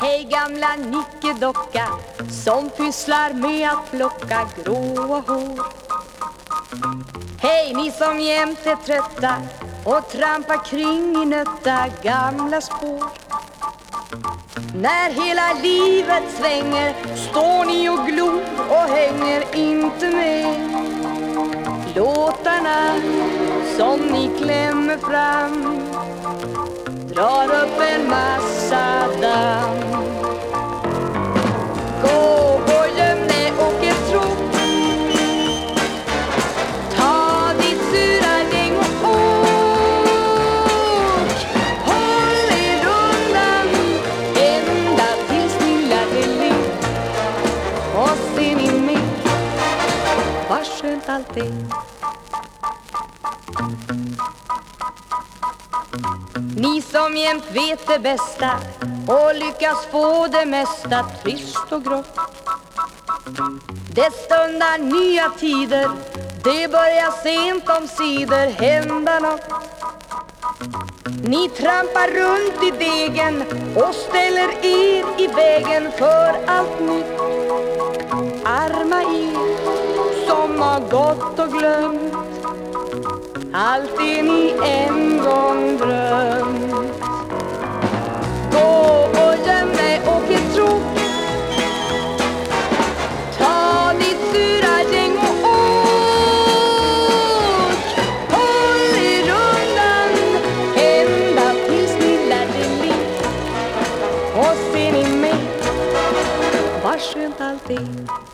Hej gamla nickedocka som pysslar med att plocka gråa hår. Hej ni som jämt är trötta och trampar kring i nötta gamla spår. När hela livet svänger står ni och glor och hänger inte med låtarna som ni klämmer fram. Drar upp en massa damm. Gå och göm dig och er tro. Ta ditt sura gäng och åk. Håll er undan ända tills ni lär er le. Och ser ni med vad skönt allt är ni som jämt vet det bästa och lyckas få det mesta trist och grått. Det stundar nya tider, det börjar sent om sidor hända nåt Ni trampar runt i degen och ställer er i vägen för allt nytt. Arma er som har gått och glömt allt det ni en gång drömt. Gå och göm dig och ett tro. Ta ditt sura gäng och åk. Håll er undan ända tills ni lär er le Och ser ni med vad skönt allt är